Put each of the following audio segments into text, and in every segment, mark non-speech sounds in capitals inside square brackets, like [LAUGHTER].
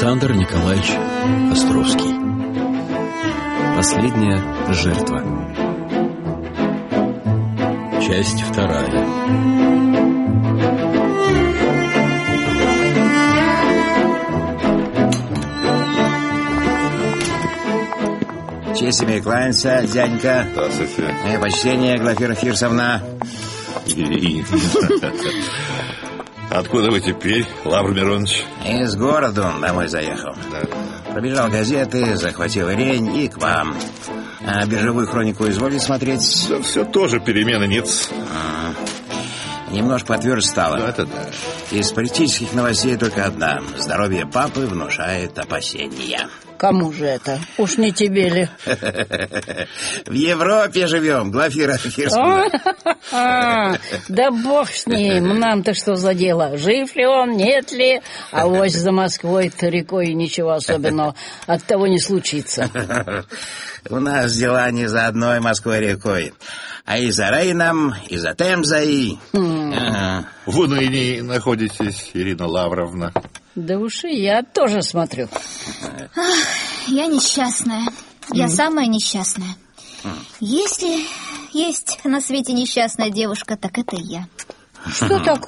Александр Николаевич Островский Последняя жертва Часть вторая Честь имею кланяться, дяденька. Здравствуйте. Мое почтение, Глафира Фирсовна. Откуда вы теперь, Лавр Миронович? Из города домой заехал. Пробежал газеты, захватил рень и к вам. А биржевую хронику изволите смотреть? Да все тоже перемены нет. Немножко потверже стало. Ну, это да. Из политических новостей только одна. Здоровье папы внушает опасения. Кому же это? Уж не тебе ли? [LAUGHS] В Европе живем, Глафира Фирсовна. А, Да бог с ним, нам-то что за дело? Жив ли он, нет ли? А вось за Москвой-то рекой ничего особенного от того не случится. У нас дела не за одной Москвой-рекой, а и за Рейном, и за Темзой. Ага. Вы ныне находитесь, Ирина Лавровна. Да уж и я тоже смотрю. Я несчастная. Я самая несчастная. Если есть на свете несчастная девушка, так это я. Что так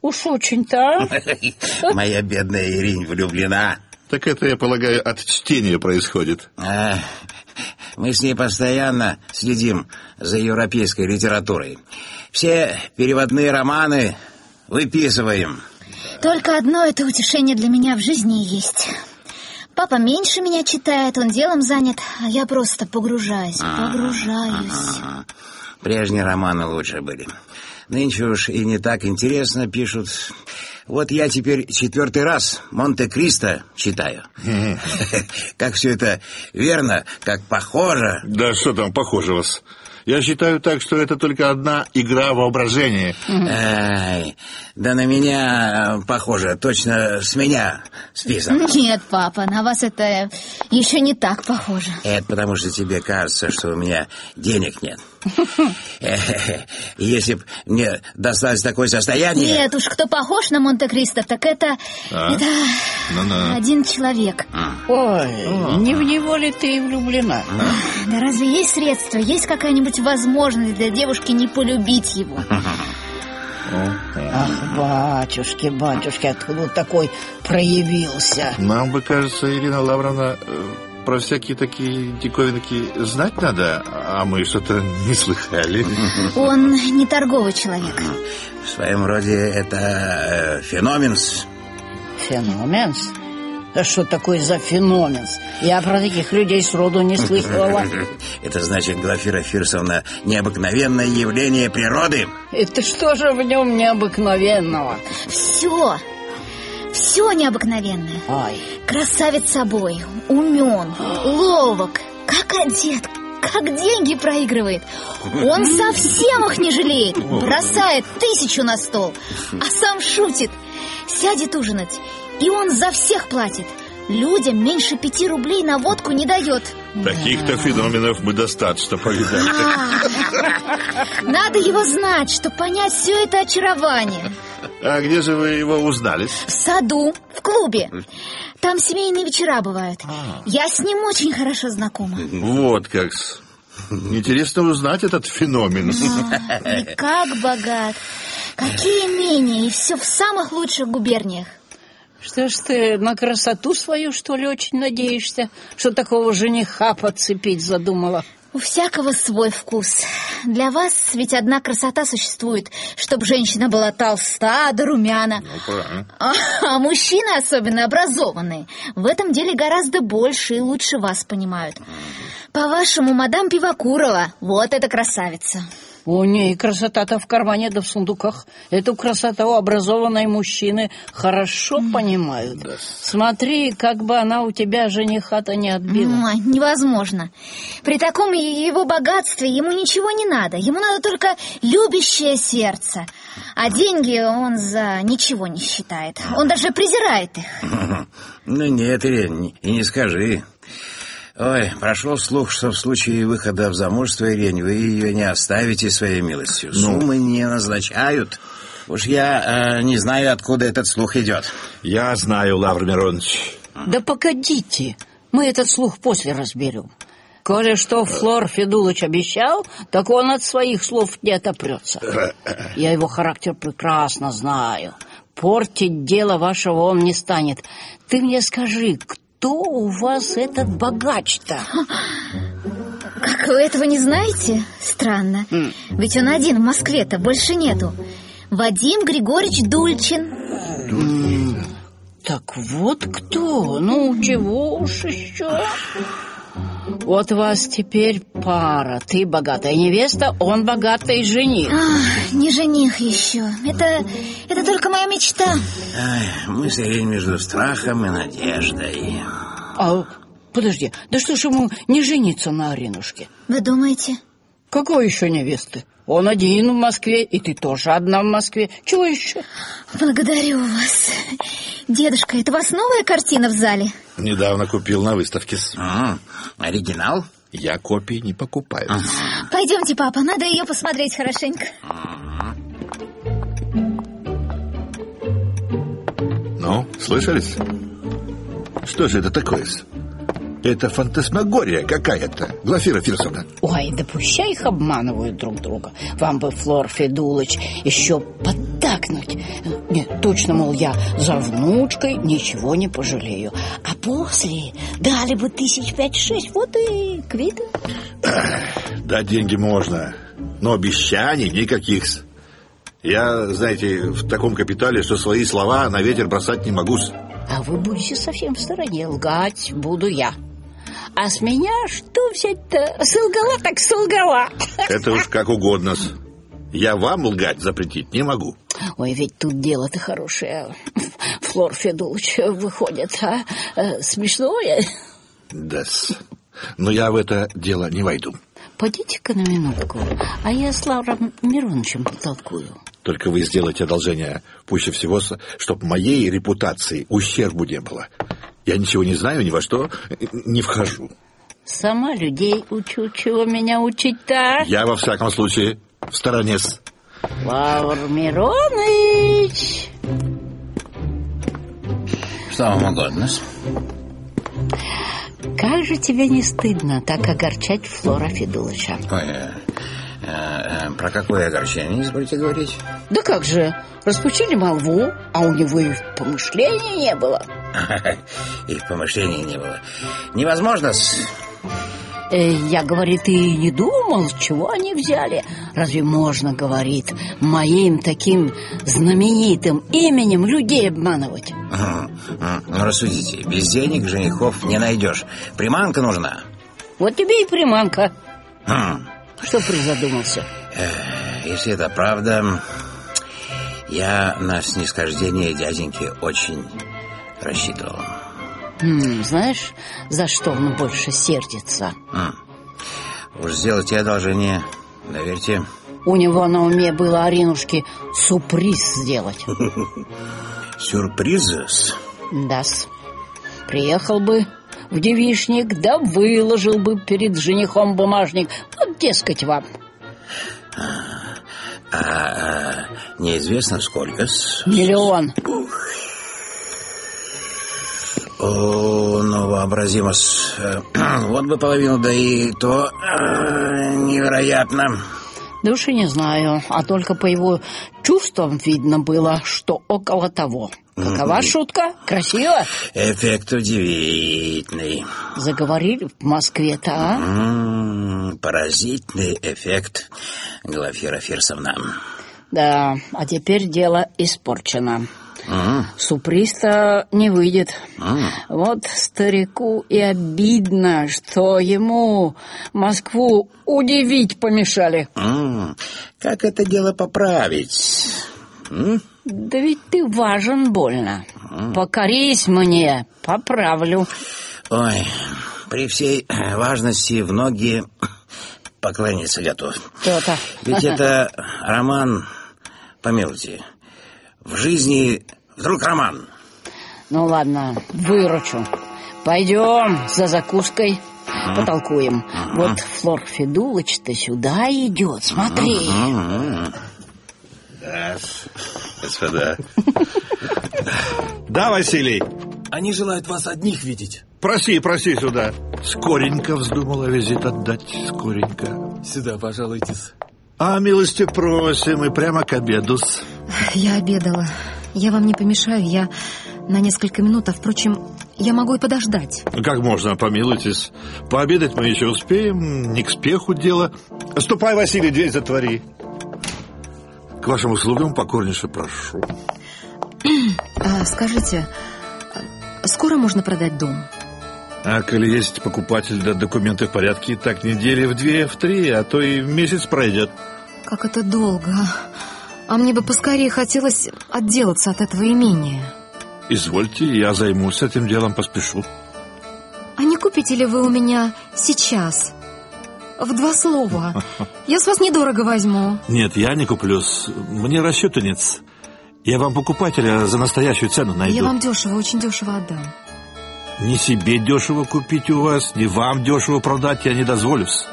уж очень-то, а? [LAUGHS] Моя бедная Иринь влюблена. Так это, я полагаю, от чтения происходит. А, Мы с ней постоянно следим за европейской литературой. Все переводные романы выписываем. Только одно это утешение для меня в жизни есть. Папа меньше меня читает, он делом занят, а я просто погружаюсь, погружаюсь. Прежние романы лучше были. Нынче уж и не так интересно пишут. Вот я теперь четвертый раз Монте-Кристо читаю. [LAUGHS] Как все это верно, как похоже. Да что там похоже вас? Я считаю так, что это только одна игра воображения. Ай, да на меня э, похоже, точно с меня списан. Нет, папа, на вас это еще не так похоже. Это потому, что тебе кажется, что у меня денег нет. [LAUGHS] Э, Если б мне досталось такое состояние... Нет уж, кто похож на Монте-Кристо, так это... А? Это один человек. Ой, не в него ли ты и влюблена? Да разве есть средства, есть какая-нибудь возможность для девушки не полюбить его? [LAUGHS] Ах, батюшки, батюшки, откуда такой проявился? Нам бы, кажется, Ирина Лавровна, э, про всякие такие диковинки знать надо, а мы что-то не слыхали. [LAUGHS] Он не торговый человек. В своем роде это э, феномен. Феноменс? Да что такое за феноменс? Я про таких людей сроду не слыхала. [LAUGHS] Это значит, Глафира Фирсовна, необыкновенное явление природы. Это что же в нем необыкновенного? Все, все необыкновенное. Ай, Красавец собой, умен, ловок, как одет, как деньги проигрывает. Он совсем их не жалеет, бросает тысячу на стол, а сам шутит. Сядет ужинать, и он за всех платит. Людям меньше пяти рублей на водку не дает. Таких-то феноменов мы достаточно повидали. А, Надо его знать, чтобы понять все это очарование. А где же вы его узнали? В саду, в клубе. Там семейные вечера бывают. Я с ним очень хорошо знакома. Вот как. Интересно узнать этот феномен. И как богат. Какие имения, и все в самых лучших губерниях. Что ж ты на красоту свою, что ли, очень надеешься? Что такого жениха подцепить задумала? У всякого свой вкус. Для вас ведь одна красота существует, чтобы женщина была толста да румяна. правильно. А, а мужчины, особенно образованные, в этом деле гораздо больше и лучше вас понимают. По-вашему, мадам Пивакурова, вот эта красавица. У ней красота-то в кармане да в сундуках. Эту красоту образованные мужчины хорошо понимают. Смотри, как бы она у тебя жениха-то не отбила. Ой, невозможно. При таком его богатстве ему ничего не надо. Ему надо только любящее сердце. А деньги он за ничего не считает. Он даже презирает их. [LAUGHS] Ну нет, Ирин, и не скажи. Ой, прошел слух, что в случае выхода в замужество, Ирень, вы ее не оставите своей милостью. Суммы не назначают. Уж я э, не знаю, откуда этот слух идет. Я знаю, Лавр Миронович. Да погодите, мы этот слух после разберем. Коли что Флор Федулыч обещал, так он от своих слов не отопрется. [LAUGHS] Я его характер прекрасно знаю. Портить дело вашего он не станет. Ты мне скажи, кто у вас этот богач-то? Как вы этого не знаете? Странно. Ведь он один в Москве-то, больше нету. Вадим Григорьевич Дульчин. Так вот кто? Ну, чего уж еще? Вот у вас теперь пара. Ты богатая невеста, он богатый жених. А, не жених еще. Это, это только моя мечта. Ай, мы стоим между страхом и надеждой. А, подожди, да что ж ему не жениться на Аринушке? Вы думаете? Какой еще невесты? Он один в Москве, и ты тоже одна в Москве. Чего еще? Благодарю вас. Дедушка, это у вас новая картина в зале? Недавно купил на выставке. М, оригинал? Я копии не покупаю. Пойдемте, папа, надо ее посмотреть хорошенько. Ну, слышались? Что же это такое? Это фантасмагория какая-то, Глафира Фирсовна. Ой, да пущай их обманывают друг друга. Вам бы, Флор Федулыч, еще поддакнуть. Нет, точно, мол, я за внучкой ничего не пожалею. А после дали бы тысяч пять-шесть, вот и квиты. Да, деньги можно, но обещаний никаких. Я, знаете, в таком капитале, что свои слова на ветер бросать не могу. А вы будете совсем в стороне. Лгать буду я. А с меня что взять-то? Солгала так солгала. Это уж как угодно. Я вам лгать запретить не могу. Ой, ведь тут дело-то хорошее. Флор Федулыч выходит, а? Э, Смешное. да Но я в это дело не войду. Пойдите-ка на минутку, а я с Лавром Мироновичем потолкую. Только вы сделайте одолжение пуще всего, чтоб моей репутации ущербу не было. Я ничего не знаю, ни во что не вхожу. Сама людей учу, чего меня учить-то? Я, во всяком случае, в стороне. с- Лавр Миронович! Что вам угодно? Как же тебе не стыдно так огорчать Флора Федулыча? Ой, э, э, э, про какое огорчение, извольте говорить? Да как же, распучили молву, а у него и в помышлении не было. [LAUGHS] И в помышлении не было. Невозможно с... Э, я, говорит, и не думал, чего они взяли. Разве можно, говорит, моим таким знаменитым именем людей обманывать? Ну, рассудите, без денег женихов не найдешь. Приманка нужна. Вот тебе и приманка. Хм. Что призадумался? Если это правда, я на снисхождение дяденьки очень рассчитывал. Знаешь, за что он больше сердится? М. Уж сделайте одолжение, доверьте. У него на уме было Аринушке сюрприз сделать. [LAUGHS] Сюрприз? Да-с. Приехал бы в девишник, да выложил бы перед женихом бумажник. Вот, дескать, вам. А, а, неизвестно сколько. Миллион. О, ну, вообразимо. -с. Э, [CLEARS THROAT] Вот бы половину, да и то э, невероятно. Да уж и не знаю, а только по его чувствам видно было, что около того. Какова шутка? Красиво? Эффект удивительный. Заговорили в Москве-то, а? М, Поразительный эффект, Глафира Фирсовна. Да, а теперь дело испорчено. М, Суприста не выйдет. м. Вот старику и обидно, что ему Москву удивить помешали. М, Как это дело поправить? М? Да ведь ты важен больно. Покорись мне, поправлю. Ой, при всей важности в ноги поклониться готов. То-то. Ведь это роман, помилуйте, в жизни вдруг роман. Ну ладно, выручу. Пойдем за закуской, потолкуем. Вот Флор Федулыч-то сюда идет, смотри. М, Да, господа. [LAUGHS] Да, Василий? Они желают вас одних видеть. Проси, проси сюда. Скоренько вздумала визит отдать, скоренько. Сюда, пожалуйтесь. А милости просим и прямо к обеду. Я обедала. Я вам не помешаю, я на несколько минут, а, впрочем, я могу и подождать. Как можно, помилуйтесь. Пообедать мы еще успеем, не к спеху дело. Ступай, Василий, дверь затвори. К вашим услугам покорнейше прошу. [CLEARS THROAT] А, скажите, а скоро можно продать дом? А коли есть покупатель, да документы в порядке, так недели в две, в три, а то и месяц пройдет. Как это долго. А мне бы поскорее хотелось отделаться от этого имения. Извольте, я займусь этим делом, поспешу. А не купите ли вы у меня сейчас? В два слова. [LAUGHS] Я с вас недорого возьму. Нет, я не куплюсь. Мне расчета нет. Я вам покупателя за настоящую цену найду. Я вам дешево, очень дешево отдам. Ни себе дешево купить у вас, ни вам дешево продать я не дозволюсь.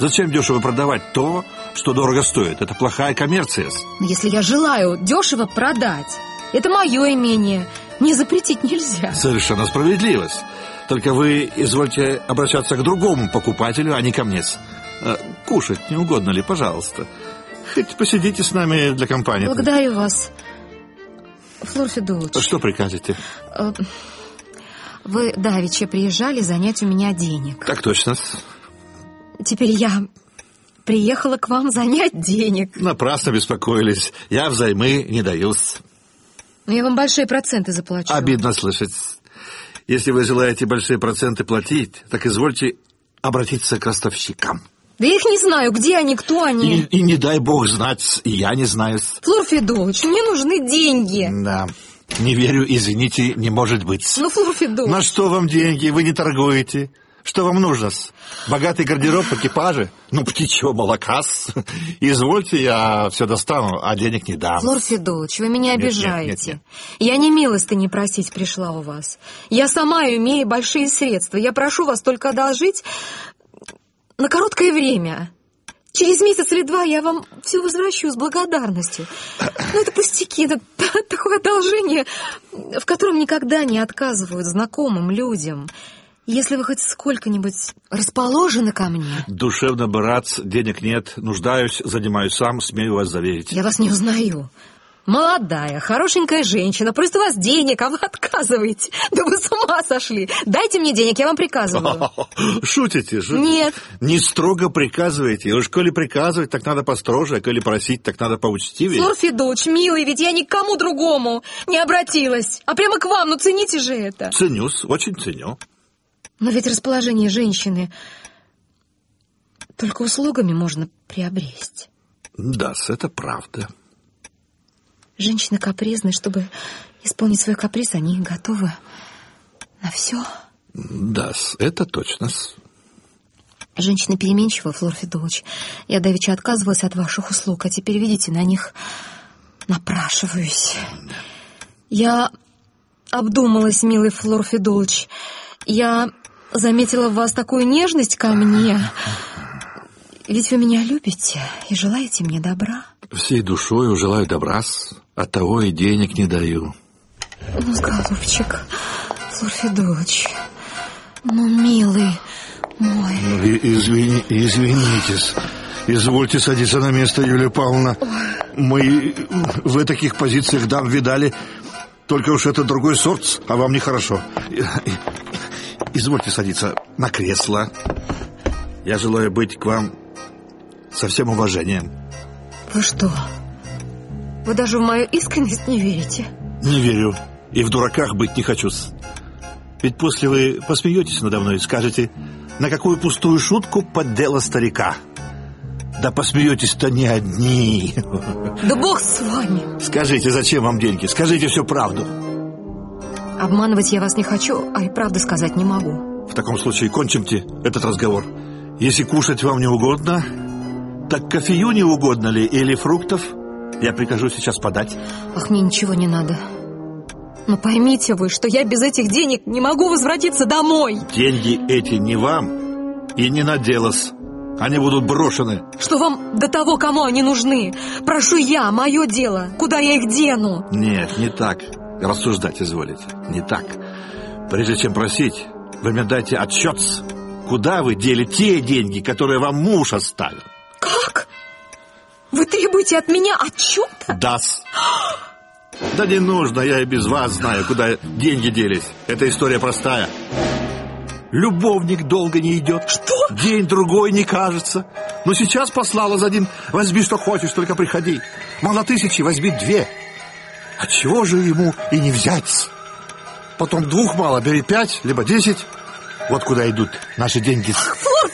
Зачем дешево продавать то, что дорого стоит? Это плохая коммерция. Но если я желаю дешево продать, это мое имение. Не запретить нельзя. Совершенно справедливость. Только вы извольте обращаться к другому покупателю, а не ко мне. А, кушать не угодно ли, пожалуйста? Хоть посидите с нами для компании. Благодарю вас. Флор Федулович. Что прикажете? Вы давеча приезжали занять у меня денег. Так точно. Теперь я приехала к вам занять денег. Напрасно беспокоились. Я взаймы не даюсь. Но я вам большие проценты заплачу. Обидно слышать. Если вы желаете большие проценты платить, так извольте обратиться к ростовщикам. Да я их не знаю, где они, кто они. И, и не дай бог знать, и я не знаю. Флор Федулович, мне нужны деньги. Да, не верю, извините, не может быть. Ну, Флор Федулович. На что вам деньги? Вы не торгуете. Что вам нужно? Богатый гардероб, экипажи? Ну, птичьего молока. Извольте, я все достану, а денег не дам. Флор Федулович, вы меня Нет, нет, обижаете. нет, нет. Я не милостыни просить пришла у вас. Я сама имею большие средства. Я прошу вас только одолжить на короткое время. Через месяц или два я вам все возвращу с благодарностью. Ну, это пустяки, это такое одолжение, в котором никогда не отказывают знакомым людям. Если вы хоть сколько-нибудь расположены ко мне, Душевно бы рад, денег нет, нуждаюсь, занимаюсь сам, смею вас заверить. я вас не узнаю. Молодая, хорошенькая женщина, просит у вас денег, а вы отказываете. Да вы с ума сошли. Дайте мне денег, я вам приказываю. [LAUGHS] Шутите? шутите? Нет. Не строго приказываете. Уж коли приказывать, так надо построже, а коли просить, так надо поучтивее. Флор Федоч, милый, ведь я ни к кому другому не обратилась, а прямо к вам, ну цените же это. Ценюсь, очень ценю. Но ведь расположение женщины только услугами можно приобрести. да это правда. Женщины капризны, чтобы исполнить свой каприз, они готовы на все. да это точно. Женщины переменчивы, Флор Федулович. Я давеча отказывалась от ваших услуг, а теперь, видите, на них напрашиваюсь. Я обдумалась, милый Флор Федулович. Я заметила в вас такую нежность ко мне. Ведь вы меня любите и желаете мне добра. Всей душою желаю добра, от того и денег не даю. Ну, голубчик, Флор Федулович, ну, милый мой. Ну, и- Извини, извинитесь. Извольте садиться на место, Юлия Павловна. Мы в таких позициях дам видали. Только уж это другой сорт, а вам нехорошо. Извольте садиться на кресло. Я желаю быть к вам со всем уважением. Вы что? Вы даже в мою искренность не верите? Не верю. И в дураках быть не хочу. Ведь после вы посмеетесь надо мной и скажете, на какую пустую шутку поддела старика. Да посмеетесь-то не одни. Да бог с вами! Скажите, зачем вам деньги? Скажите всю правду. Обманывать я вас не хочу, а и правду сказать не могу. В таком случае кончимте этот разговор. Если кушать вам не угодно, так кофею не угодно ли или фруктов? Я прикажу сейчас подать. Ах, мне ничего не надо. Но поймите вы, что я без этих денег не могу возвратиться домой. Деньги эти не вам и не на делос. Они будут брошены. Что вам до того, кому они нужны? Прошу я, мое дело. Куда я их дену? Нет, не так. Рассуждать изволите. Не так. Прежде чем просить, вы мне дайте отчет, куда вы дели те деньги, которые вам муж оставил. Требуете от меня отчета? Дас. Да не нужно, я и без вас знаю, куда деньги делись. Эта история простая. Любовник долго не идет. Что? День-другой не кажется. Но сейчас послала за ним. Возьми, что хочешь, только приходи. Мало тысячи, возьми две. А чего же ему и не взять? Потом двух мало, бери пять, либо десять. Вот куда идут наши деньги.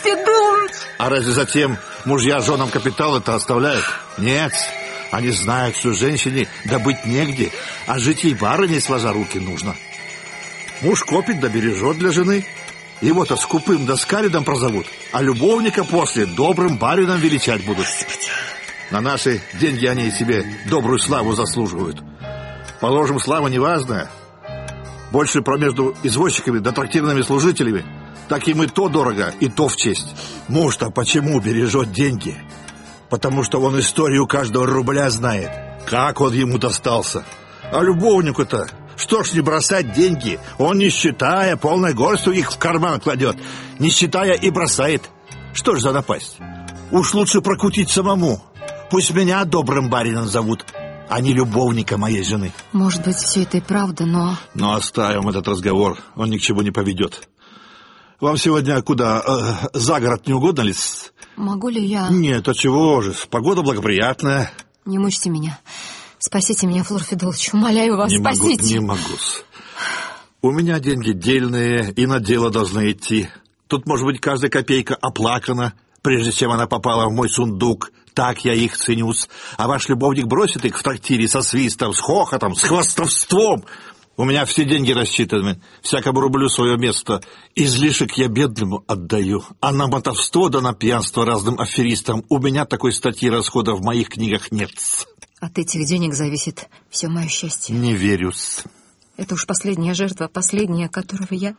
Флор Федорович! А разве затем мужья женам капитал это оставляют? Нет, они знают, что женщине добыть негде, а жить ей барыней сложа руки нужно. Муж копит да бережет для жены. Его-то скупым да скаридом прозовут, а любовника после добрым барином величать будут. На наши деньги они себе добрую славу заслуживают. Положим, слава неважная. Больше про между извозчиками да трактирными служителями. Так им и то дорого, и то в честь. Муж-то почему бережет деньги? Потому что он историю каждого рубля знает. Как он ему достался. А любовнику-то что ж не бросать деньги? Он, не считая, полной горстью их в карман кладет. Не считая и бросает. Что ж за напасть? Уж лучше прокутить самому. Пусть меня добрым барином зовут, а не любовника моей жены. Может быть, все это и правда, но... Но оставим этот разговор, он ни к чему не поведет. Вам сегодня куда, э, за город не угодно ли? Могу ли я... Нет, а чего же, погода благоприятная. Не мучьте меня. Спасите меня, Флор Федулович, умоляю вас, не спасите. Могу, не могу. У меня деньги дельные и на дело должны идти. Тут, может быть, каждая копейка оплакана, прежде чем она попала в мой сундук. Так я их ценюсь. А ваш любовник бросит их в трактире со свистом, с хохотом, с хвастовством. У меня все деньги рассчитаны, всякому рублю свое место. Излишек я бедному отдаю, а на мотовство да на пьянство разным аферистам у меня такой статьи расхода в моих книгах нет. От этих денег зависит все мое счастье. Не верю-с. Это уж последняя жертва, последняя, которого я...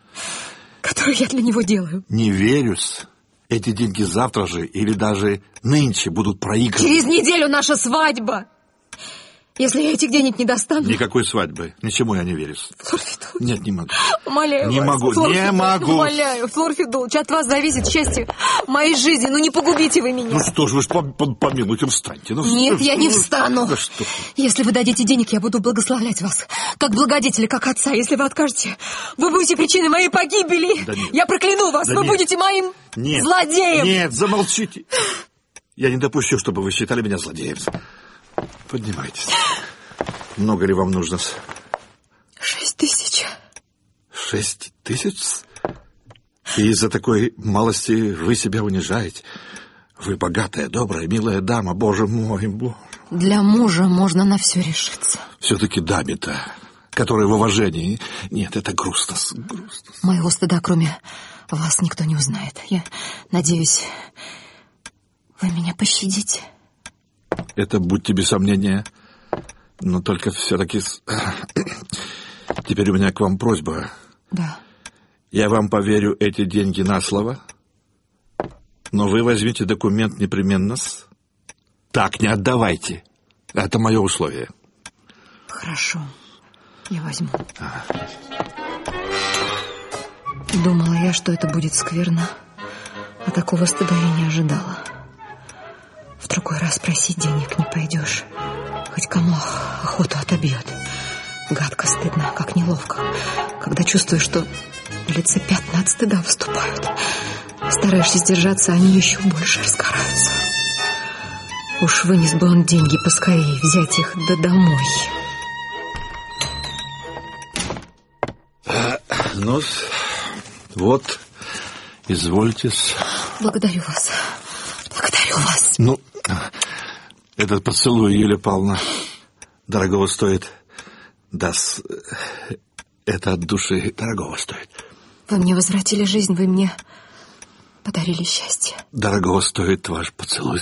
которую я для него делаю. Не верю-с. Эти деньги завтра же или даже нынче будут проиграны. Через неделю наша свадьба! Если я этих денег не достану... Никакой свадьбы. Ничему я не верю. Флор Федулович, Нет, не могу. умоляю Не вас, могу, Флор не могу. Умоляю, Флор Федулович, от вас зависит счастье моей жизни. Ну не погубите вы меня. Ну что ж, вы ж пом- пом- помилуйте, встаньте. Ну, Нет, я не ну, встану. да что? Если вы дадите денег, я буду благословлять вас. Как благодетеля, как отца. Если вы откажете, вы будете причиной моей погибели. Да нет. Я прокляну вас. Да вы нет. будете моим Нет. злодеем. Нет, замолчите. Я не допущу, чтобы вы считали меня злодеем. Поднимайтесь. Много ли вам нужно? Шесть тысяч. Шесть тысяч? И из-за такой малости вы себя унижаете. Вы богатая, добрая, милая дама, боже мой, боже. Для мужа можно на все решиться. Все-таки даме-то, которая в уважении. Нет, это грустно, грустно. Моего стыда, кроме вас, никто не узнает. Я надеюсь, вы меня пощадите. Это, будьте без сомнения. Но только все-таки... [COUGHS] Теперь у меня к вам просьба. Да. Я вам поверю эти деньги на слово, но вы возьмите документ непременно. с- Так не отдавайте. Это мое условие. Хорошо. Я возьму. Думала я, что это будет скверно. А такого стыда я не ожидала. В другой раз просить денег не пойдешь. Хоть кому охоту отобьет. Гадко, стыдно, как неловко. Когда чувствуешь, что на лице пятна от стыда выступают. Стараешься сдержаться, они еще больше раскараются. Уж вынес бы он деньги поскорее, взять их да домой. ну вот, извольте. Благодарю вас. Благодарю вас. Ну, этот поцелуй, Юлия Павловна, дорогого стоит. Да, это от души дорогого стоит. Вы мне возвратили жизнь, вы мне подарили счастье. Дорогого стоит ваш поцелуй.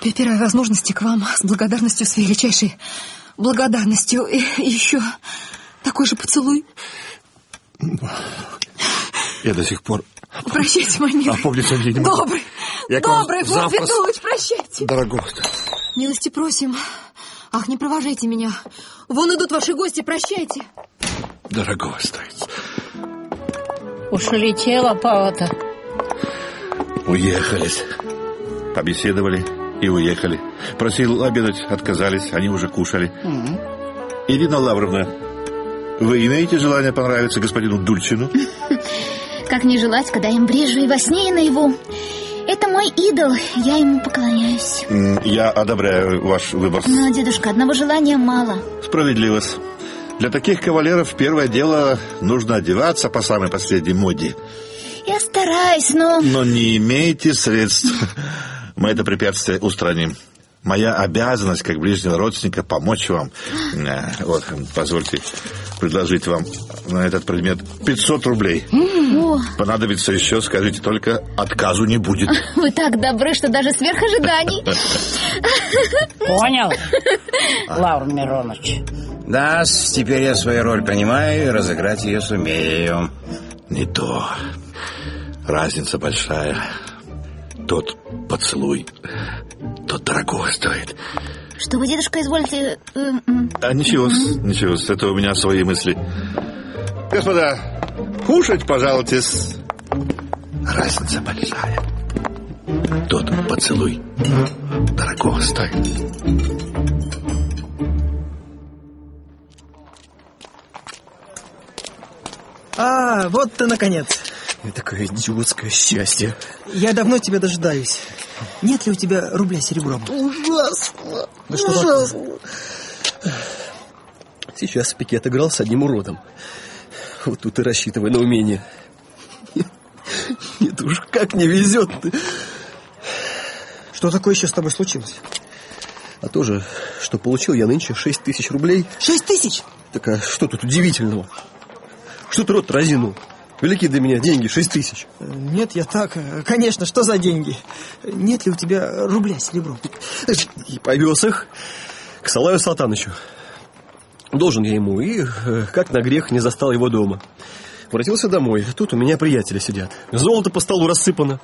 При первой возможности к вам с благодарностью, с величайшей благодарностью. И еще такой же поцелуй. Я до сих пор Прощайте, мой милый. опомниться не могу. Добрый, Я добрый, Флор завтра Федулович, прощайте. Дорогого. Милости просим. Ах, не провожайте меня. Вон идут ваши гости, прощайте. Дорогого стоит. Уж улетела пава-то. Уехались. Побеседовали и уехали. Просил обедать, отказались, они уже кушали. Ирина Лавровна, вы имеете желание понравиться господину Дульчину? [LAUGHS] Как не желать, когда им брежу и во сне, и наяву. Это мой идол, я ему поклоняюсь. Я одобряю ваш выбор. Но, дедушка, одного желания мало. Справедливо. Для таких кавалеров первое дело нужно одеваться по самой последней моде. Я стараюсь, но... Но не имеете средств. Мы это препятствие устраним. Моя обязанность, как ближнего родственника, помочь вам. Э, Вот, позвольте предложить вам на этот предмет 500 рублей. О, Понадобится еще, скажите только, отказу не будет. [LAUGHS] вы так добры, что даже сверх ожиданий. [LAUGHS] Понял, Лавр Миронович? Да, теперь я свою роль понимаю и разыграть ее сумею. Не то. Разница большая. Тот поцелуй, тот дорого стоит. Что вы, дедушка, изволите... э, А ничего, ничего, это у меня свои мысли. Господа, кушать, пожалуйте. Разница большая. Тот поцелуй дорого стоит. А, вот ты наконец. Такое идиотское счастье. Я давно тебя дожидаюсь. Нет ли у тебя рубля серебром? Ужасно. Да что такое? Сейчас в пикет играл с одним уродом. Вот тут и рассчитывай на умение. Нет уж, как не везет. Что такое еще с тобой случилось? А то же, что получил я нынче 6 тысяч рублей. Шесть тысяч? Так а что тут удивительного? Что ты рот разинул? Велики для меня деньги, шесть тысяч. Нет, я так. э, Конечно, что за деньги? Нет ли у тебя рубля серебром? И повез их к Салаю Салтанычу. Должен я ему, и э, как на грех не застал его дома. Воротился домой. Тут у меня приятели сидят. Золото по столу рассыпано.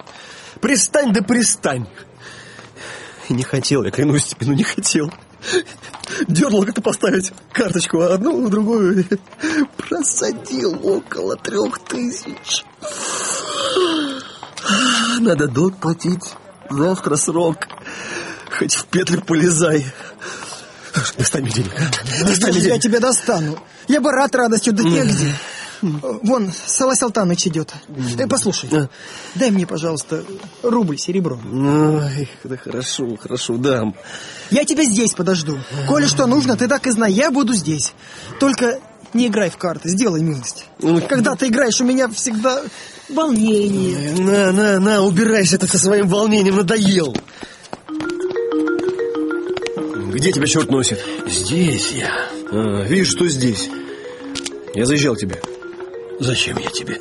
Пристань да пристань. Не хотел, я клянусь тебе, ну не хотел. Дернул как-то поставить карточку, а одну, другую. [LAUGHS] Просадил около трех тысяч. Надо долг платить. Завтра срок. Хоть в петлю полезай. Достань мне денег? Достань мне Я тебя достану. Я бы рад радостью, да негде. Вон, Сала Салтаныч идет. Э, Послушай, дай мне, пожалуйста, рубль серебром. Ой, да хорошо, хорошо, дам. Я тебя здесь подожду. Коли что нужно, ты так и знай, я буду здесь. Только не играй в карты, сделай милость. Ну, Когда ты играешь, у меня всегда волнение. На, на, на, убирайся ты со своим волнением, надоел. Где тебя черт носит? Здесь я. А, видишь, что здесь? Я заезжал тебе. Зачем я тебе?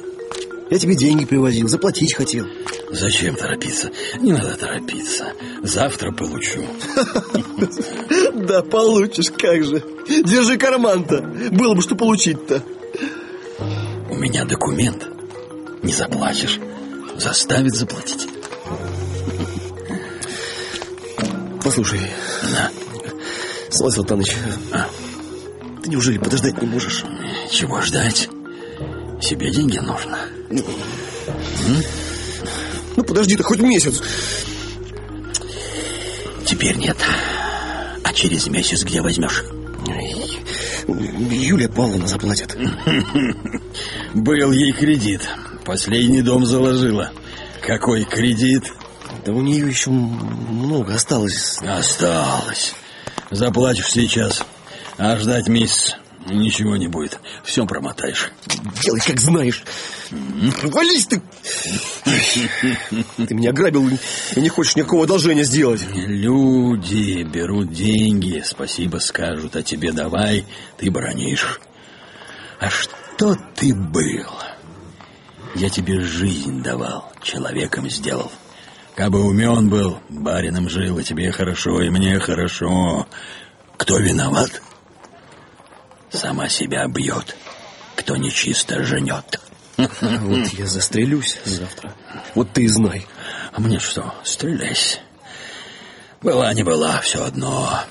Я тебе деньги привозил, заплатить хотел. Зачем торопиться? Не надо торопиться. Завтра получу. [LAUGHS] Да получишь, как же. Держи карман-то. Было бы что получить-то. У меня документ. Не заплатишь. Заставит заплатить. Послушай, На. Слава Салтаныч, ты неужели подождать не можешь? Чего ждать? Себе деньги нужно. Ну, подожди ты хоть месяц. Теперь нет. А через месяц где возьмешь? Юлия Павловна заплатит. [LAUGHS] Был ей кредит. Последний дом заложила. Какой кредит? Да у нее еще много осталось. Осталось. Заплатишь сейчас. А ждать месяц ничего не будет. Все промотаешь. Делай, как знаешь. Вались ты! Ты меня ограбил и не хочешь никакого одолжения сделать. Люди берут деньги, спасибо скажут, а тебе давай, ты бронишь. А что ты был? Я тебе жизнь давал, человеком сделал. Кабы умен был, барином жил, и тебе хорошо, и мне хорошо. Кто виноват? Сама себя бьет. Кто нечисто женет. [LAUGHS] Вот я застрелюсь завтра. Вот ты и знай. А мне что, стреляйся. Была не была, все одно.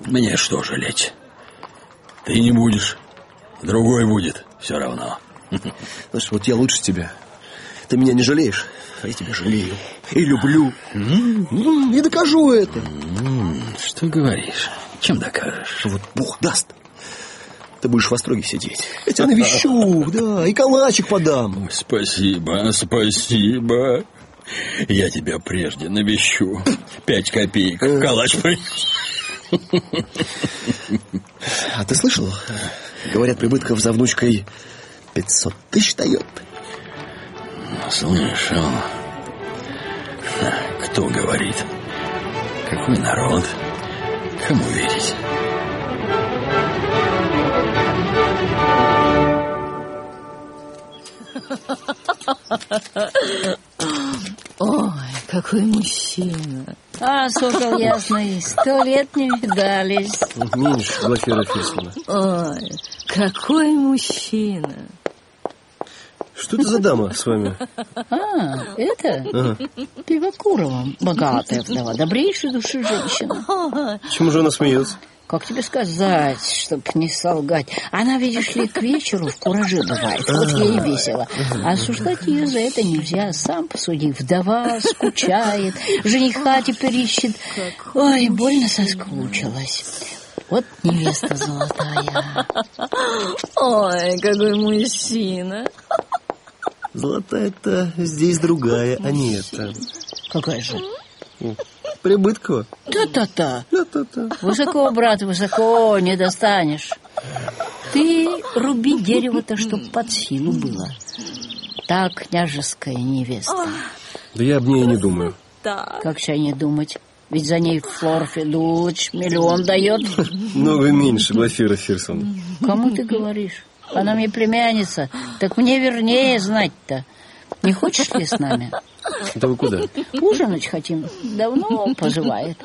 Мне что жалеть? Ты не будешь, другой будет, все равно. [LAUGHS] Знаешь, вот я лучше тебя. Ты меня не жалеешь, а я тебя жалею. И люблю. М, И докажу это. Что говоришь? Чем докажешь? Вот Бог даст. Ты будешь в остроге сидеть. Я тебя навещу, [LAUGHS] да, и калачик подам. Спасибо, спасибо. Я тебя прежде навещу. Пять копеек. Калач принес. А ты слышал? Говорят, Прибытков за внучкой 500 тысяч дает. Слышал. А, Кто говорит? Какой народ? Кому верить? Ой, какой мужчина. А, сокол ясный, сто лет не видались. Меньше, Глафира. Ой, какой мужчина. Что это за дама с вами? А, это Пивокурова, богатая вдова, добрейшей души женщина. Почему же она смеется? Как тебе сказать, чтоб не солгать? Она, видишь ли, к вечеру в кураже бывает. Вот ей весело. А осуждать ее за это нельзя. Сам посуди. Вдова скучает, жениха теперь ищет. Ой, больно соскучилась. Вот невеста золотая. Ой, какой мужчина. Золотая-то здесь другая, а не эта. Какая же? Прибыткова. Та-та-та. Да-да-да. Высоко, брат, высоко, не достанешь. Ты руби дерево-то, чтоб под силу было. Так, княжеская невеста. Да я об ней не думаю. Так. Как же не думать? Ведь за ней Флор Федулыч миллион дает. [LAUGHS] Много меньше, Глафира Фирсовна. Кому ты говоришь? Она мне племянница. Так мне вернее знать-то. Не хочешь ли с нами? Да вы куда? Ужинать хотим. Давно позывает.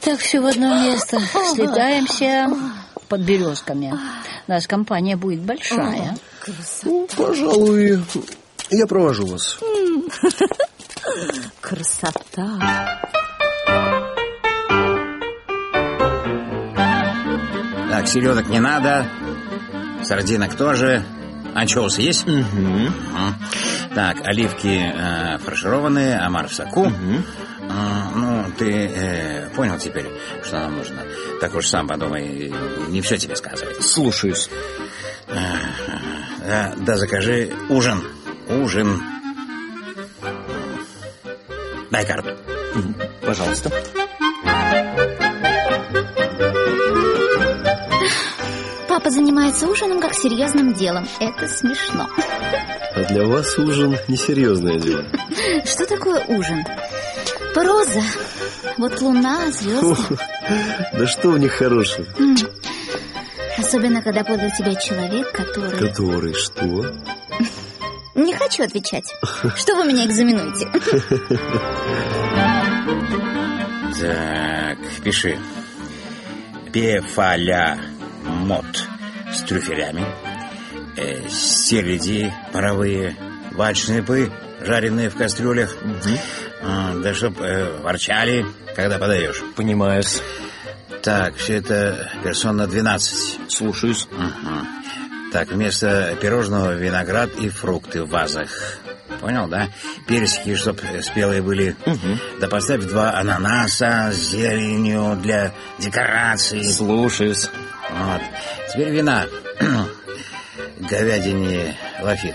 Так все в одно место. Слетаемся под березками. Нас компания будет большая. Ну, пожалуй, я провожу вас. Красота. Так, селедок не надо. Сардинок тоже. Анчоусы есть? Угу. Так, оливки э, фаршированные, омар в соку. А, ну, ты э, понял теперь, что нам нужно. Так уж сам подумай, не все тебе сказывать. Слушаюсь. Да, да закажи ужин. Ужин. Дай карту. Пожалуйста. Папа занимается ужином как серьезным делом. Это смешно. А для вас ужин несерьезное дело. Что такое ужин? Проза. Вот луна, звезды. Да что в них хорошего? Особенно, когда подле тебя человек, который... Который что? Не хочу отвечать. Что вы меня экзаменуете? Так, пиши. Пефаля мот с трюфелями, э, селеди паровые, вальшнепы, жареные в кастрюлях. А, да чтоб э, ворчали, когда подаешь. Понимаю. Так, все это персон на 12. Слушаюсь. Мгм. Так, вместо пирожного виноград и фрукты в вазах. Понял, да? Персики, чтоб спелые были. Да поставь два ананаса с зеленью для декорации. Слушаюсь. Вот. Теперь вина. [CLEARS THROAT] Говядине лафит.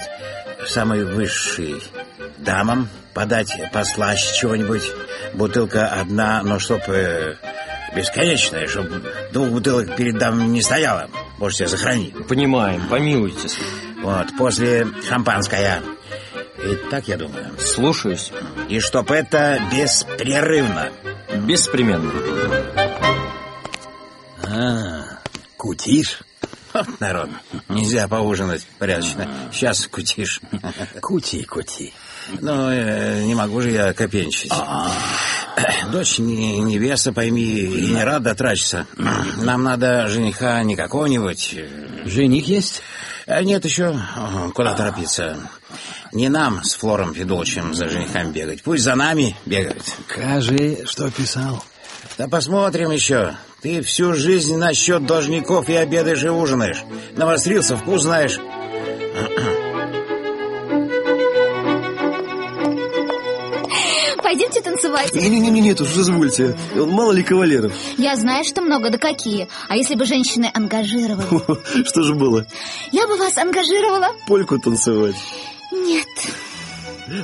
Самый высший. Дамам подать послаще чего-нибудь. Бутылка одна, но чтоб э, бесконечная, чтоб двух бутылок перед дамами не стояло. Боже тебя сохрани. Понимаем, помилуйтесь. Вот, после шампанское. И так я думаю. Слушаюсь. И чтоб это беспрерывно. Беспременно. А, кутишь? Вот народ, нельзя поужинать порядочно. Сейчас кутишь. Кути, кути. Ну, э, не могу же я копенчить. Дочь не, невеста, пойми, и не рада трачиться. Нам надо жениха не какого-нибудь. Жених есть? а Нет еще, куда торопиться. Не нам с Флором Федуловичем за женихами бегать. Пусть за нами бегают. Скажи, что писал. Да посмотрим еще. Ты всю жизнь насчет должников и обедаешь и ужинаешь. Навострился, вкус знаешь. Пойдемте танцевать. Не-не-не, нет, уж извольте. Мало ли кавалеров. Я знаю, что много, да какие. А если бы женщины ангажировали? [LAUGHS] Что же было? Я бы вас ангажировала. Польку танцевать. Нет.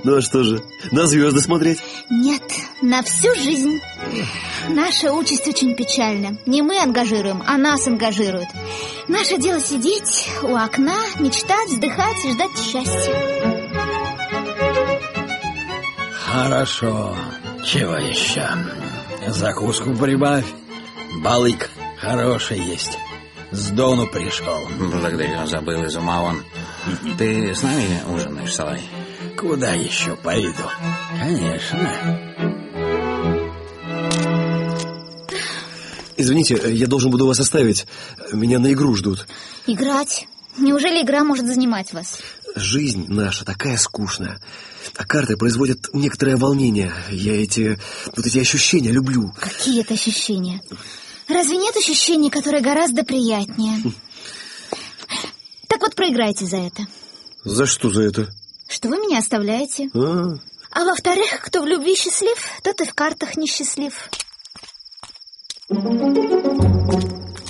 Ну а что же, на звезды смотреть? нет, на всю жизнь. Наша участь очень печальна. Не мы ангажируем, а нас ангажируют. Наше дело сидеть у окна, мечтать, вздыхать и ждать счастья. Хорошо. Чего еще? Закуску прибавь. Балык хороший есть. С Дону пришел. Благодарю, забыл из ума он. Ты с нами ужинаешь, Салай? Куда еще пойду? Конечно. Извините, я должен буду вас оставить. Меня на игру ждут. Играть? Неужели игра может занимать вас? Жизнь наша такая скучная. А карты производят некоторое волнение. Я эти, вот эти ощущения люблю. Какие это ощущения? Разве нет ощущений, которые гораздо приятнее? Так вот, проиграйте за это. За что за это? Что вы меня оставляете? А, А во-вторых, кто в любви счастлив, тот и в картах несчастлив.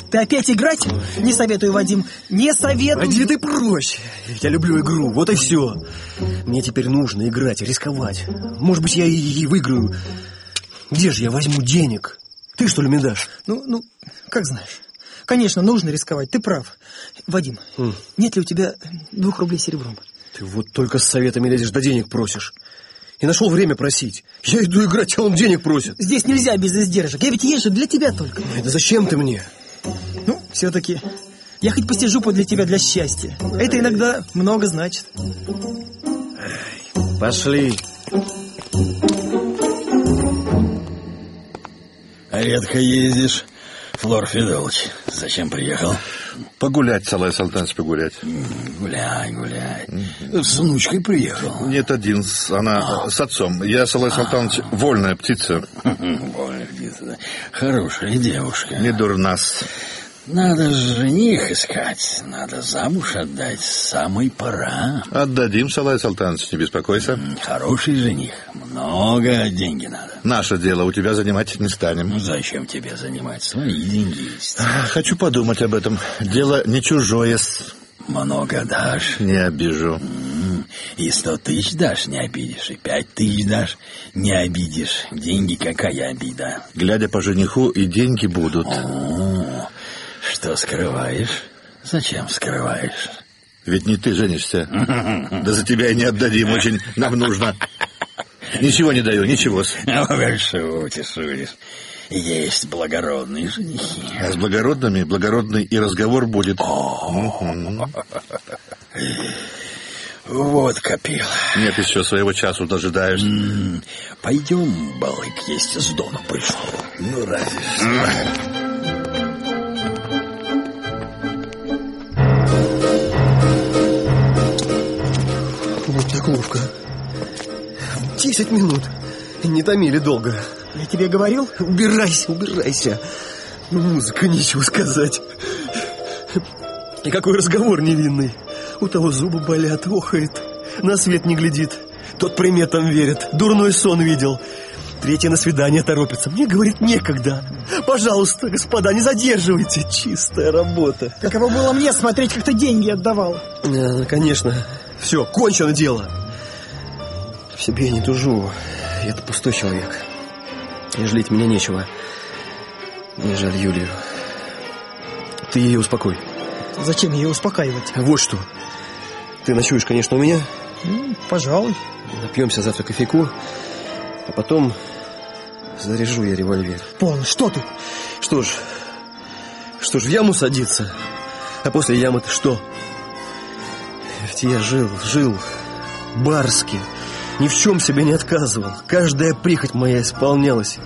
Ты опять играть? Не советую, Вадим. Не советую. Пойди ты прочь. Я люблю игру, вот и все. Мне теперь нужно играть, рисковать. Может быть, я и, и выиграю. Где же я возьму денег? Ты что ли мне дашь? Ну, ну, как знаешь. Конечно, нужно рисковать, ты прав. Вадим, М. нет ли у тебя двух рублей серебром? Ты вот только с советами лезешь, да денег просишь. И нашел время просить. Я иду играть, а он денег просит. Здесь нельзя без издержек. Я ведь езжу для тебя только. Ой, да зачем ты мне? Ну, все-таки. Я хоть посижу подле тебя для счастья. Это иногда много значит. Пошли. Редко ездишь, Флор Федорович. Зачем приехал? Погулять, Салай Салтанович, погулять. Гуляй, гуляй. С внучкой приехал. Нет, один, она с отцом. Я, Салай Салтанович, вольная птица. [LAUGHS] Где-то, да. Хорошая девушка. Не дурнас. Надо жених искать, надо замуж отдать, самой пора. Отдадим, Салай Салтанович, не беспокойся. Хороший жених, много деньги надо. Наше дело у тебя занимать не станем. Ну, зачем тебе занимать? Свои деньги есть. Хочу подумать об этом. Дело не чужое, с- Много дашь, не обижу. и сто тысяч дашь, не обидишь, и пять тысяч дашь, не обидишь. Деньги какая обида? Глядя по жениху, и деньги будут. О, что скрываешь? Зачем скрываешь? Ведь не ты женишься. [LAUGHS] Да за тебя и не отдадим, очень нам нужно. Ничего не даю, ничего. [LAUGHS] Ой, шутишь, шутишь. Есть благородные женихи. А с благородными благородный и разговор будет. Вот копил. Нет, еще своего часу дожидаешь. Пойдем, балык есть с Дону пришел. Ну, разве ж. 10 минут. Не томили долго. Я тебе говорил? Убирайся, убирайся. Ну, музыка, нечего сказать. И какой разговор невинный. У того зубы болят, охает, на свет не глядит. Тот приметам верит, дурной сон видел. Третье на свидание торопится. Мне, говорит, некогда. Пожалуйста, господа, не задерживайте. Чистая работа. Таково было мне смотреть, как ты деньги отдавал. Да, конечно. Все, кончено дело. В себе я не тужу. Я-то пустой человек. И жалеть меня нечего. Мне жаль Юлию. Ты ее успокой. Зачем ее успокаивать? Вот что. Ты ночуешь, конечно, у меня. М, Пожалуй. Напьемся завтра кофейку. А потом заряжу я револьвер. Пол, что ты? Что ж, что ж, в яму садиться. А после ямы-то что? Ведь я жил, жил барски. Ни в чем себе не отказывал. Каждая прихоть моя исполнялась.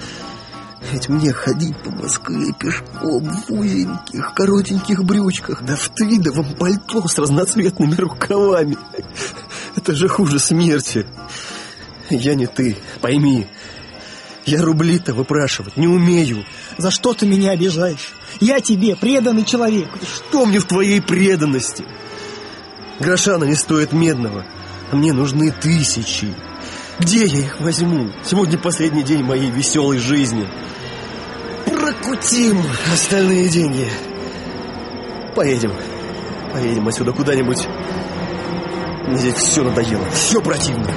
Ведь мне ходить по Москве пешком в узеньких, коротеньких брючках, да в твидовом пальто с разноцветными рукавами. Это же хуже смерти. Я не ты, пойми. Я рубли-то выпрашивать не умею. За что ты меня обижаешь? Я тебе преданный человек. Что мне в твоей преданности? Грошана не стоит медного, мне нужны тысячи. Где я их возьму? Сегодня последний день моей веселой жизни. Прокутим остальные деньги. Поедем. Поедем отсюда куда-нибудь. Мне здесь все надоело. Все противно.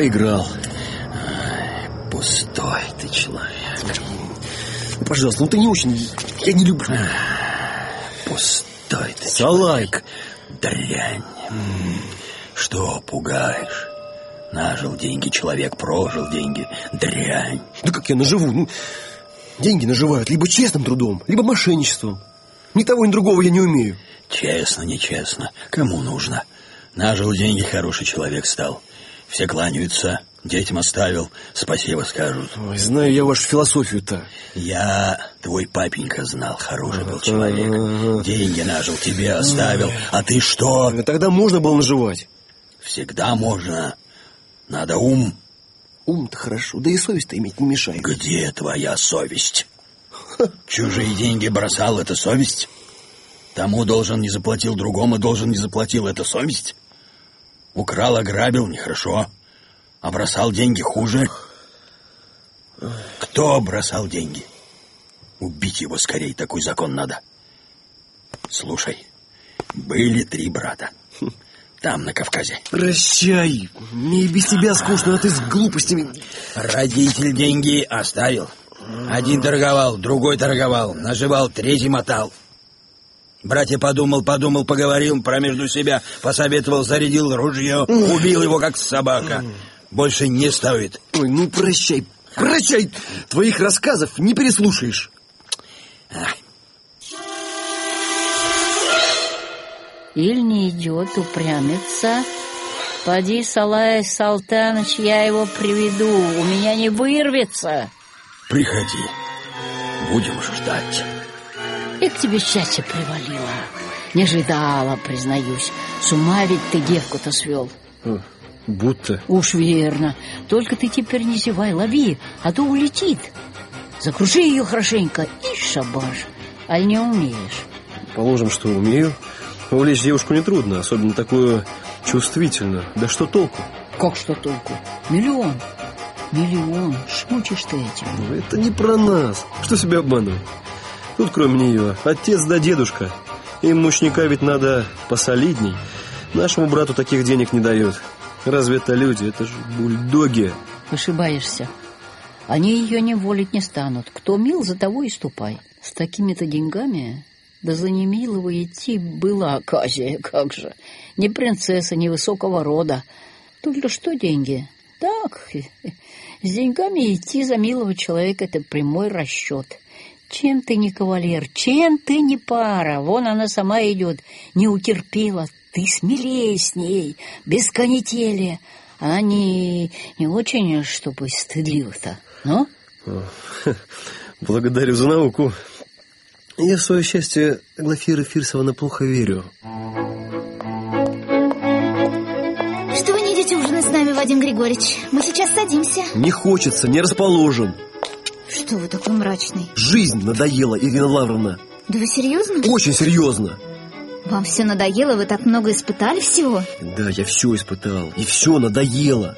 Проиграл. Пустой ты человек. Ну, Пожалуйста, ну ты не очень... Я не люблю. Пустой ты Салайк. дрянь. Что пугаешь? Нажил деньги человек, прожил деньги. Дрянь. Да как я наживу? Ну, деньги наживают либо честным трудом, либо мошенничеством. Ни того, ни другого я не умею. Честно, нечестно. Кому нужно? Нажил деньги, хороший человек стал. Все кланяются, детям оставил, спасибо скажут. Ой, знаю я вашу философию-то. Я твой папенька знал, хороший был человек. Деньги нажил, тебе оставил. А ты что? Тогда можно было наживать. Всегда можно. Надо ум. Ум-то хорошо, да и совесть-то иметь не мешает. Где твоя совесть? Чужие деньги бросал, это совесть? Тому должен не заплатил, другому должен не заплатил, это совесть? Украл, ограбил, нехорошо. А бросал деньги хуже. Кто бросал деньги? Убить его скорее, такой закон надо. Слушай, были три брата. Там, на Кавказе. Прощай. Мне и без тебя скучно, а ты с глупостями. Родитель деньги оставил. Один торговал, другой торговал, наживал, третий мотал. Братья подумал, подумал, поговорил про между себя, посоветовал, зарядил ружье, убил его, как собака. Больше не стоит. Ой, ну прощай, прощай. Твоих рассказов не переслушаешь. Иль не идет, упрямится. Поди, Салай Салтаныч, я его приведу, у меня не вырвется. Приходи. Будем ждать. И к тебе счастье привалило. Не ожидала, признаюсь. С ума ведь ты девку-то свел. Будто. Уж верно. Только ты теперь не зевай, лови, а то улетит. Закружи ее хорошенько и шабаш. Аль не умеешь? Положим, что умею. Увлечь девушку нетрудно, особенно такую чувствительную. Да что толку? Как что толку? Миллион. Миллион. Шмучишь ты этим. Ну, Это не про нас. Что себя обманывать? Тут кроме нее отец да дедушка. Им мучника ведь надо посолидней. Нашему брату таких денег не дают. Разве это люди? Это же бульдоги. Ошибаешься. Они ее не волить не станут. Кто мил, за того и ступай. С такими-то деньгами... Да за немилого идти была оказия, как же. Ни принцесса, ни высокого рода. Только что деньги? Так, [LAUGHS] с деньгами идти за милого человека — это прямой расчет. Чем ты не кавалер, чем ты не пара? Вон она сама идет, не утерпела. Ты смелее с ней, без канители. Она не, не очень, чтобы стыдлива-то, ну? [LAUGHS] Благодарю за науку. Я в свое счастье Глафира Фирсовна плохо верю. Что вы не идете ужинать с нами, Вадим Григорьевич? Мы сейчас садимся. Не хочется, не расположен. Что вы такой мрачный? Жизнь надоела, Ирина Лавровна. Да вы серьезно? Очень серьезно. Вам все надоело? Вы так много испытали всего? Да, я все испытал. И все надоело.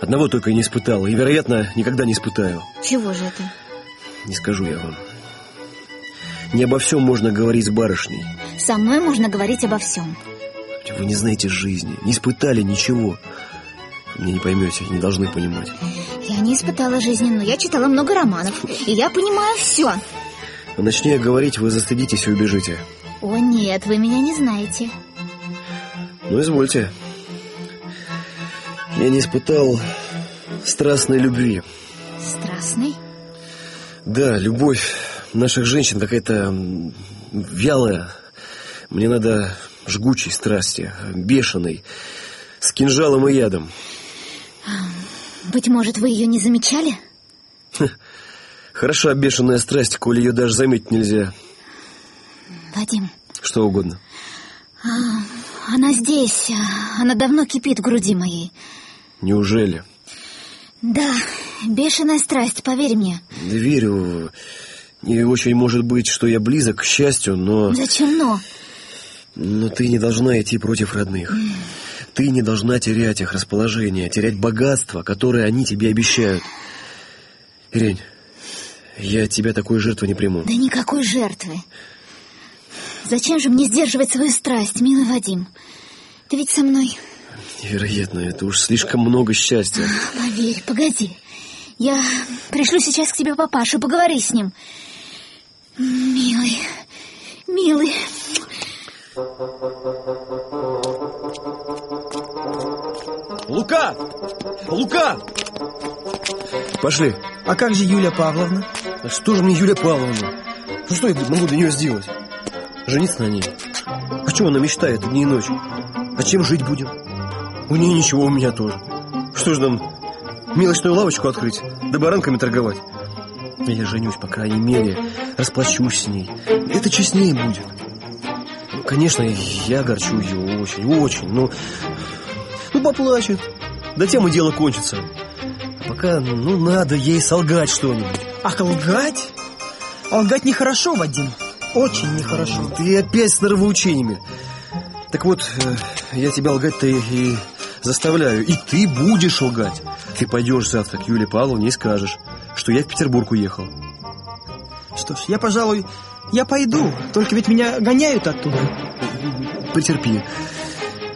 Одного только не испытал. И, вероятно, никогда не испытаю. Чего же это? Не скажу я вам. Не обо всем можно говорить с барышней. Со мной можно говорить обо всем. Вы не знаете жизни, не испытали ничего. Меня не поймете, не должны понимать. Я не испытала жизни, но я читала много романов. И я понимаю все. Начни я говорить, вы застыдитесь и убежите. О нет, вы меня не знаете. Ну, извольте. Я не испытал страстной любви. Страстный? Да, любовь наших женщин какая-то вялая. Мне надо жгучей страсти, бешеной, с кинжалом и ядом. Быть может, вы ее не замечали? Хороша бешеная страсть, коли ее даже заметить нельзя. Вадим, Что угодно. Она здесь. Она давно кипит в груди моей. Неужели? Да, бешеная страсть, поверь мне. Да верю. И очень может быть, что я близок к счастью, но... Зачем но? Но ты не должна идти против родных. Ты не должна терять их расположение, терять богатство, которое они тебе обещают. Ирень, я от тебя такой жертвы не приму. Да никакой жертвы. Зачем же мне сдерживать свою страсть, милый Вадим? Ты ведь со мной... Невероятно, это уж слишком много счастья. Поверь, погоди. Я пришлю сейчас к тебе папашу, поговори с ним. Милый, милый. Лука! Лука! Пошли. А как же Юлия Павловна? А что же мне Юлия Павловна? Ну что я могу для нее сделать? Жениться на ней? О чем она мечтает дни и ночи? А чем жить будем? У нее ничего, у меня тоже. Что ж нам, мелочную лавочку открыть, да баранками торговать? Я женюсь, по крайней мере, расплачусь с ней. Это честнее будет. Ну, конечно, я огорчу ее очень, очень, но... Ну, поплачет. Да тем и дело кончится. А пока, ну, надо ей солгать что-нибудь. Ах, лгать? А лгать нехорошо, Вадим. Очень нехорошо. Ты опять с норовоучениями. Так вот, э, я тебя лгать-то и заставляю. И ты будешь лгать. Ты пойдешь завтра к Юле Павловне и скажешь, что я в Петербург уехал. Что ж, я, пожалуй, я пойду. Только ведь меня гоняют оттуда. Претерпи.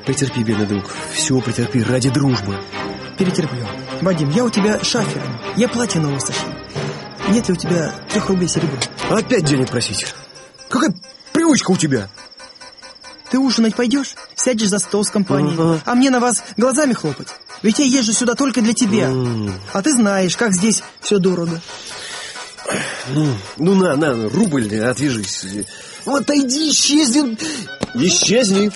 Претерпи, бедный друг. Все претерпи ради дружбы. Перетерплю. Вадим, я у тебя шафер. Я платье новое. Нет ли у тебя трех рублей серебра? Опять денег просить. Какая привычка у тебя? Ты ужинать пойдешь? Сядешь за стол с компанией. Ага. А мне на вас глазами хлопать. Ведь я езжу сюда только для тебя. М. А ты знаешь, как здесь все дорого. Ну, ну на, на, рубль, отвяжись. Ну, отойди, исчезни. Исчезни.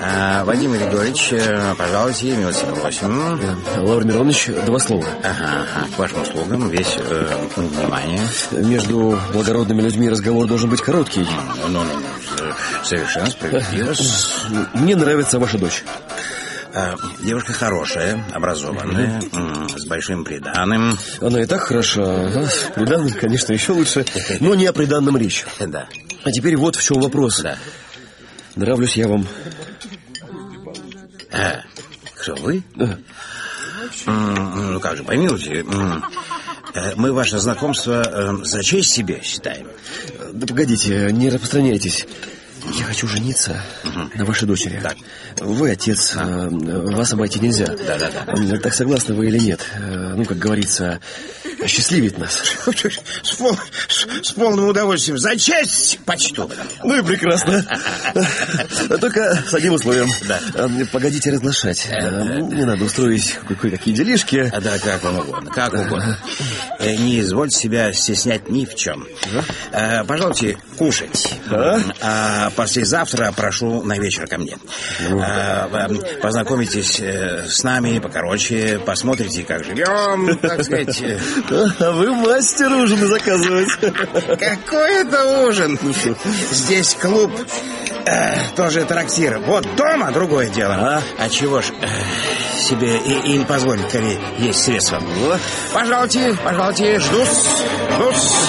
А, Вадим Григорьевич, э, пожалуйте, милости просим. Лавр Миронович, два слова. Ага, ага, к вашим услугам весь э, внимание. Между благородными людьми разговор должен быть короткий. Ну, ну, ну, совершенно справедливо. Мне нравится ваша дочь. А, Девушка хорошая, образованная, с большим приданым. Она и так хороша. а с приданным, конечно, еще лучше. Но не о приданном речь. Да. А теперь вот в чем вопрос. Да. Нравлюсь я вам. А, кто вы? Да. Ну как же, поймите, м, э, мы ваше знакомство э, за честь себе считаем. Да погодите, не распространяйтесь. Я хочу жениться на вашей дочери. Так. Вы отец, э, вас обойти нельзя. Да-да-да. М, Так согласны вы или нет? Э, Ну, как говорится, счастливит нас. С, пол- с- с полным удовольствием. За честь почту. Ну и прекрасно. Только с одним условием. Да. Э, Погодите разглашать. Э, Мне надо устроить кое-какие делишки. А, Да, как вам угодно, как угодно. Э, Не извольте себя стеснять ни в чем. Э, Пожалуйте кушать. А послезавтра прошу на вечер ко мне. Э, э, Познакомитесь э, с нами покороче, посмотрите, как живем, так сказать. А вы мастер ужины заказывать. Какой это ужин? Здесь клуб, э, тоже трактир. Вот дома другое дело. А? А чего ж э, себе и, не позволить скорее есть средства? Пожалуйте, пожалуйте, жду-с, жду-с.